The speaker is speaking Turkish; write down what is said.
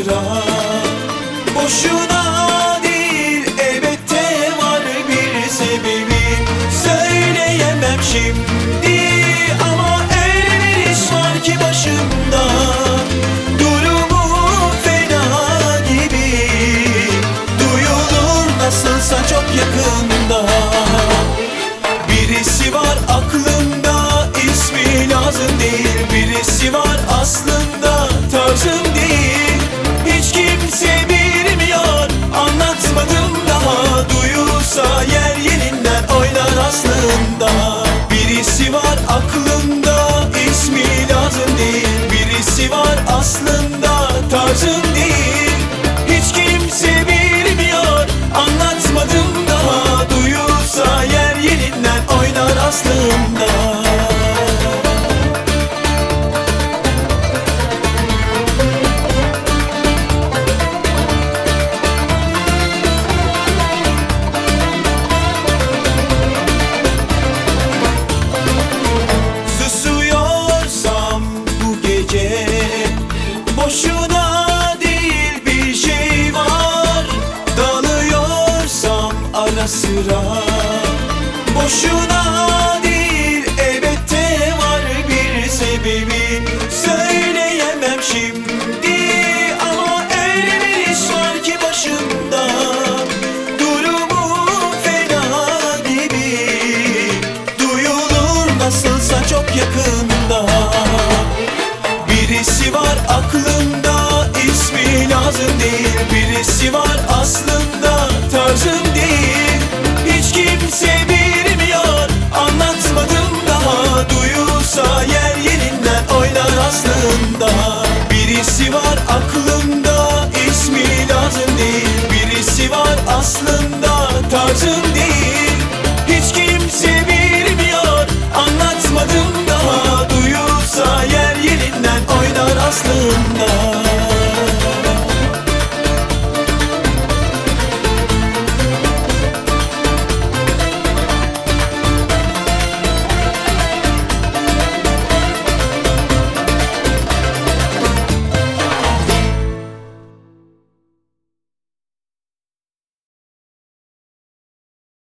boşuna Boşuna değil elbette var bir sebebi. Söyleyemem şimdi. tacın ara sıra Boşuna değil elbette var bir sebebi. Söyleyemem şimdi ama öyle bir iş var ki başımda. Durumum fena gibi. Duyulur nasılsa çok yakında. Birisi var aklımda ismi lazım değil. Birisi var aslında